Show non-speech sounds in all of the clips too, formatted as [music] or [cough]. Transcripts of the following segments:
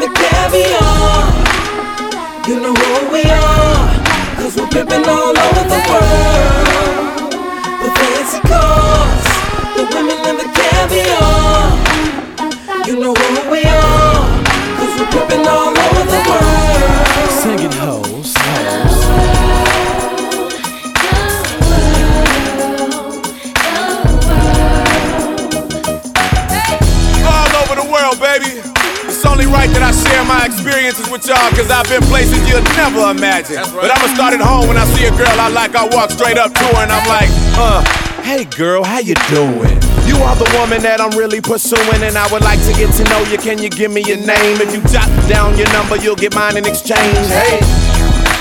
the caviar. You know who we are, cause we're pimping all over the world. The fancy cars, the women and the caviar. You know who we are, cause we're pimping all over the world. Singing hoes, hoes. Only right that I share my experiences with y'all, cause I've been places you'll never imagine. But I'ma start at home when I see a girl I like, I walk straight up to her and I'm like, uh, hey girl, how you doing? You are the woman that I'm really pursuing, and I would like to get to know you. Can you give me your name? If you jot down your number, you'll get mine in exchange. Hey.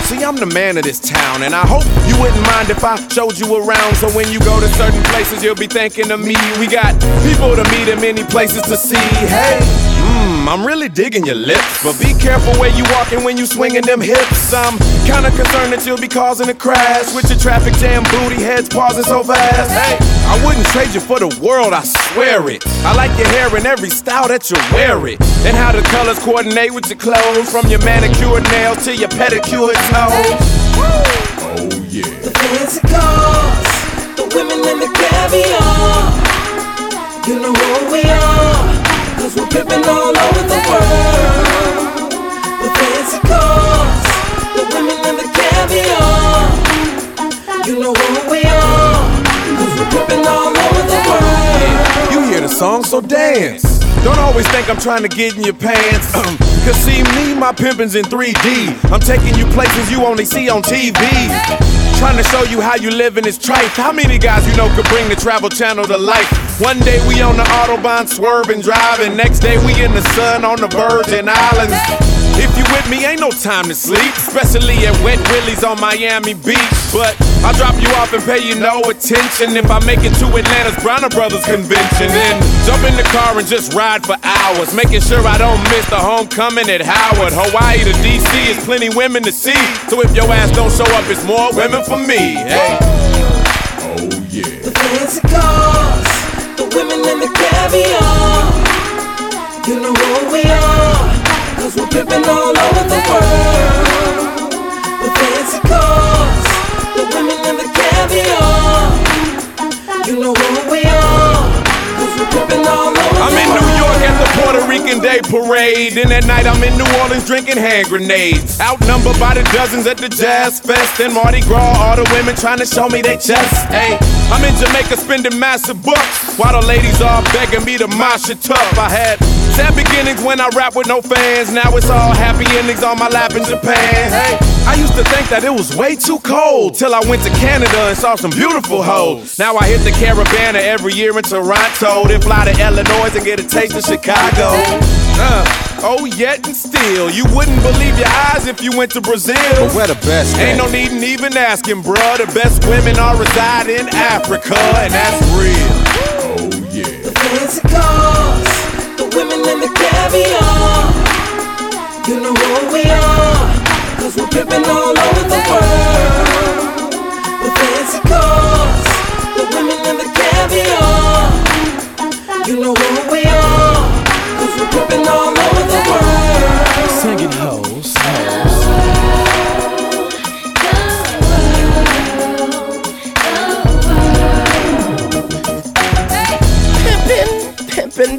See, I'm the man of this town, and I hope you wouldn't mind if I showed you around. So when you go to certain places, you'll be thinking of me. We got people to meet and many places to see. Hey, mmm, I'm really digging your lips, but be careful where you walking when you swinging them hips. I'm kinda concerned that you'll be causing a crash with your traffic jam booty heads pausing so fast. Hey, I wouldn't trade you for the world, I swear it. I like your hair in every style that you wear it, and how the colors coordinate with your clothes, from your manicured nails to your pedicured toes. Oh yeah. The fancy cars, the women and the caviar. You know who we are, pimping all over the world. The fancy cars, the women and the caviar. You know who we are, cause we're pimping all over the world. You hear the song, so dance. Don't always think I'm trying to get in your pants. [clears throat] Cause see me, my pimpin's in 3D. I'm taking you places you only see on TV. Trying to show you how you live in this trife. How many guys you know could bring the travel channel to life? One day we on the Autobahn swerving, driving. Next day we in the sun on the Virgin Islands. If you with me, ain't no time to sleep, especially at Wet Willie's on Miami Beach. But I'll drop you off and pay you no attention if I make it to Atlanta's Bronner Brothers convention. Then jump in the car and just ride for hours, making sure I don't miss the homecoming at Howard. Hawaii to DC is plenty women to see. So if your ass don't show up, it's more women for me. Hey. Oh yeah. The fancy cars, the women and the caviar. Parade. Then at night I'm in New Orleans drinking hand grenades. Outnumbered by the dozens at the Jazz Fest. And Mardi Gras, all the women trying to show me they chest. Hey, I'm in Jamaica spending massive bucks. While the ladies all begging me to mosh it tough. I had sad beginnings when I rap with no fans. Now it's all happy endings on my lap in Japan. Hey, I used to think that it was way too cold. Till I went to Canada and saw some beautiful hoes. Now I hit the Caribana every year in Toronto. Then fly to Illinois and get a taste of Chicago. Uh, oh, yet and still, you wouldn't believe your eyes if you went to Brazil. But we're the best. Ain't no at it. need in even asking, bruh. The best women all reside in Africa, and that's real. Oh, yeah. The fancy cars, the women and the caviar. You know who we are, cause we're pimping all over the world. The fancy cars, the women and the caviar. You know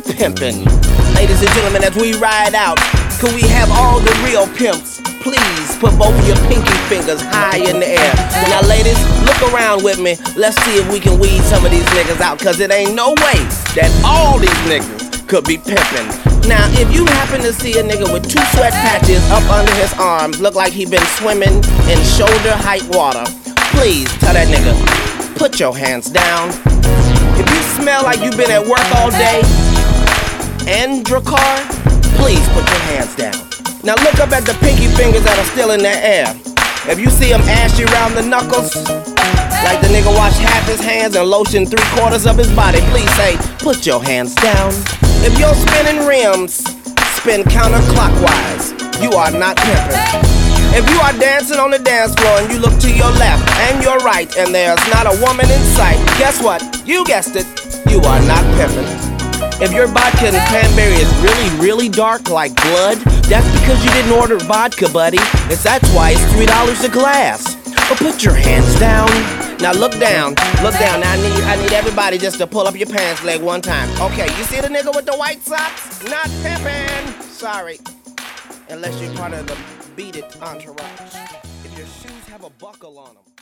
pimpin', pimpin'. Ladies and gentlemen, as we ride out, can we have all the real pimps? Please put both your pinky fingers high in the air. Now, ladies, look around with me. Let's see if we can weed some of these niggas out, cause it ain't no way that all these niggas could be pimping. Now, if you happen to see a nigga with two sweat patches up under his arms, look like he been swimming in shoulder height water, please tell that nigga, put your hands down. If you smell like you've been at work all day and Drakkar, please put your hands down. Now look up at the pinky fingers that are still in the air. If you see them ashy around the knuckles, like the nigga washed half his hands and lotion three quarters of his body, please say, put your hands down. If you're spinning rims, spin counterclockwise. You are not pimping. If you are dancing on the dance floor and you look to your left and your right and there's not a woman in sight, guess what? You guessed it. You are not pimping. If your vodka and cranberry is really, really dark like blood, that's because you didn't order vodka, buddy. It's that's why it's three dollars a glass. But put your hands down. Now look down, look down. Now I need I need everybody just to pull up your pants leg one time. Okay, you see the nigga with the white socks? Not pimping. Sorry. Unless you're part of the beat it entourage. If your shoes have a buckle on them.